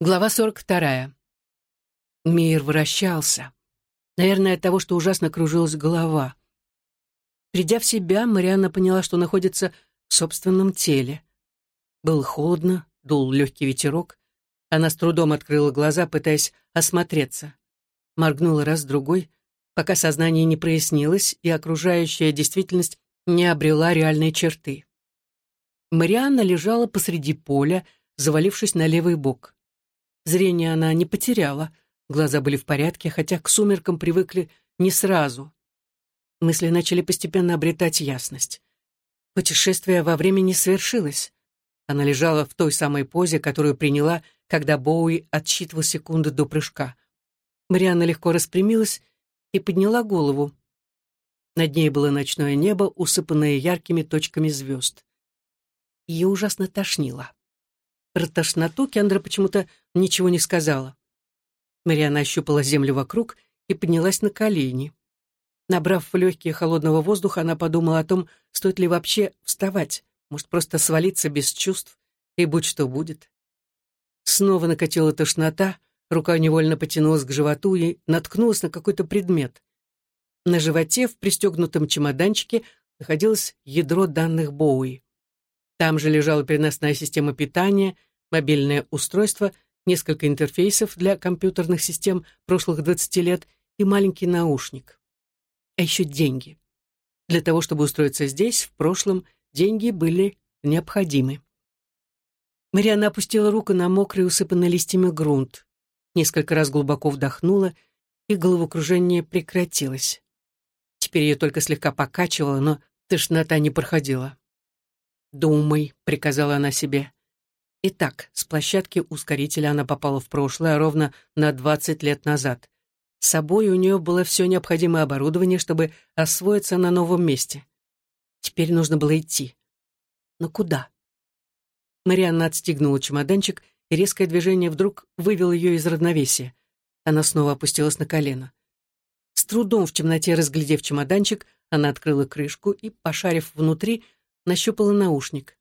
Глава 42. Мир вращался. Наверное, от того, что ужасно кружилась голова. Придя в себя, Марианна поняла, что находится в собственном теле. Было холодно, дул легкий ветерок. Она с трудом открыла глаза, пытаясь осмотреться. Моргнула раз-другой, пока сознание не прояснилось и окружающая действительность не обрела реальные черты. Марианна лежала посреди поля, завалившись на левый бок. Зрение она не потеряла, глаза были в порядке, хотя к сумеркам привыкли не сразу. Мысли начали постепенно обретать ясность. Путешествие во времени свершилось. Она лежала в той самой позе, которую приняла, когда Боуи отсчитывал секунды до прыжка. Марианна легко распрямилась и подняла голову. Над ней было ночное небо, усыпанное яркими точками звезд. Ее ужасно тошнило. Про тошноту Кендра почему-то ничего не сказала. Мариана ощупала землю вокруг и поднялась на колени. Набрав в легкие холодного воздуха, она подумала о том, стоит ли вообще вставать, может, просто свалиться без чувств, и будь что будет. Снова накатила тошнота, рука невольно потянулась к животу и наткнулась на какой-то предмет. На животе в пристегнутом чемоданчике находилось ядро данных Боуи. Там же лежала переносная система питания — мобильное устройство, несколько интерфейсов для компьютерных систем прошлых 20 лет и маленький наушник. А еще деньги. Для того, чтобы устроиться здесь, в прошлом, деньги были необходимы. Мариана опустила руку на мокрый, усыпанный листьями грунт. Несколько раз глубоко вдохнула, и головокружение прекратилось. Теперь ее только слегка покачивало, но тошнота не проходила. «Думай», — приказала она себе. Итак, с площадки ускорителя она попала в прошлое ровно на 20 лет назад. С собой у нее было все необходимое оборудование, чтобы освоиться на новом месте. Теперь нужно было идти. Но куда? Марианна отстегнула чемоданчик, и резкое движение вдруг вывело ее из равновесия. Она снова опустилась на колено. С трудом в темноте разглядев чемоданчик, она открыла крышку и, пошарив внутри, нащупала наушник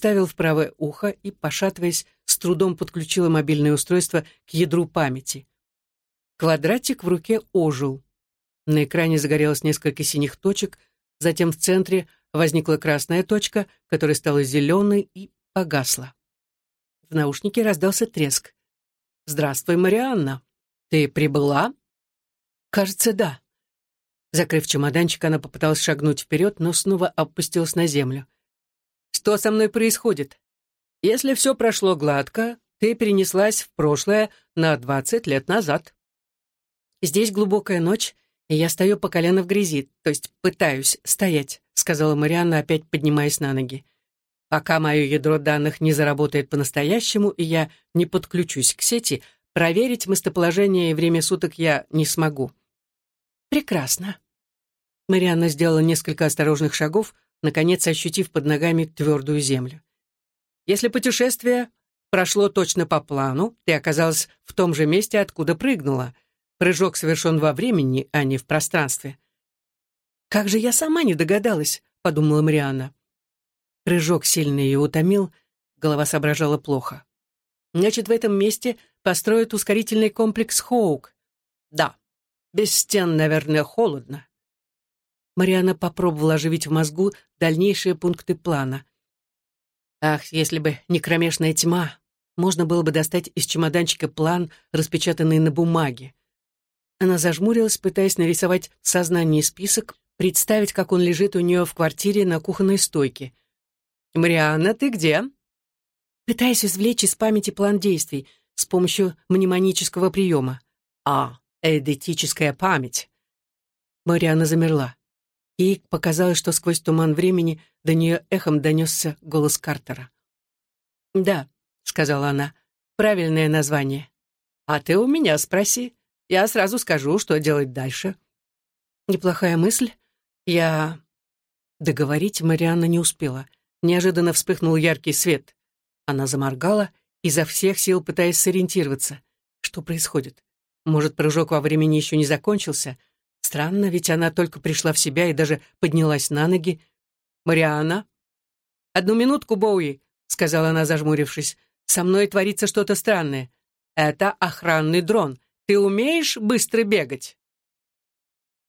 вставил в правое ухо и, пошатываясь, с трудом подключила мобильное устройство к ядру памяти. Квадратик в руке ожил. На экране загорелось несколько синих точек, затем в центре возникла красная точка, которая стала зеленой и погасла. В наушнике раздался треск. «Здравствуй, Марианна. Ты прибыла?» «Кажется, да». Закрыв чемоданчик, она попыталась шагнуть вперед, но снова опустилась на землю. Что со мной происходит? Если все прошло гладко, ты перенеслась в прошлое на двадцать лет назад. Здесь глубокая ночь, и я стою по колено в грязи, то есть пытаюсь стоять, сказала Марианна, опять поднимаясь на ноги. Пока мое ядро данных не заработает по-настоящему, и я не подключусь к сети, проверить местоположение и время суток я не смогу. Прекрасно. Марианна сделала несколько осторожных шагов, наконец ощутив под ногами твердую землю. Если путешествие прошло точно по плану, ты оказалась в том же месте, откуда прыгнула. Прыжок совершен во времени, а не в пространстве. «Как же я сама не догадалась», — подумала Марианна. Прыжок сильно ее утомил, голова соображала плохо. «Значит, в этом месте построят ускорительный комплекс Хоук. Да, без стен, наверное, холодно. Мариана попробовала оживить в мозгу дальнейшие пункты плана. Ах, если бы не кромешная тьма, можно было бы достать из чемоданчика план, распечатанный на бумаге. Она зажмурилась, пытаясь нарисовать в сознании список, представить, как он лежит у нее в квартире на кухонной стойке. «Марианна, ты где?» Пытаясь извлечь из памяти план действий с помощью мнемонического приема. «А, эдетическая память». Марианна замерла. Ей показалось, что сквозь туман времени до нее эхом донесся голос Картера. «Да», — сказала она, — «правильное название». «А ты у меня спроси. Я сразу скажу, что делать дальше». «Неплохая мысль. Я...» Договорить Марианна не успела. Неожиданно вспыхнул яркий свет. Она заморгала, изо всех сил пытаясь сориентироваться. Что происходит? Может, прыжок во времени еще не закончился — Странно, ведь она только пришла в себя и даже поднялась на ноги. «Марианна?» «Одну минутку, Боуи», — сказала она, зажмурившись. «Со мной творится что-то странное. Это охранный дрон. Ты умеешь быстро бегать?»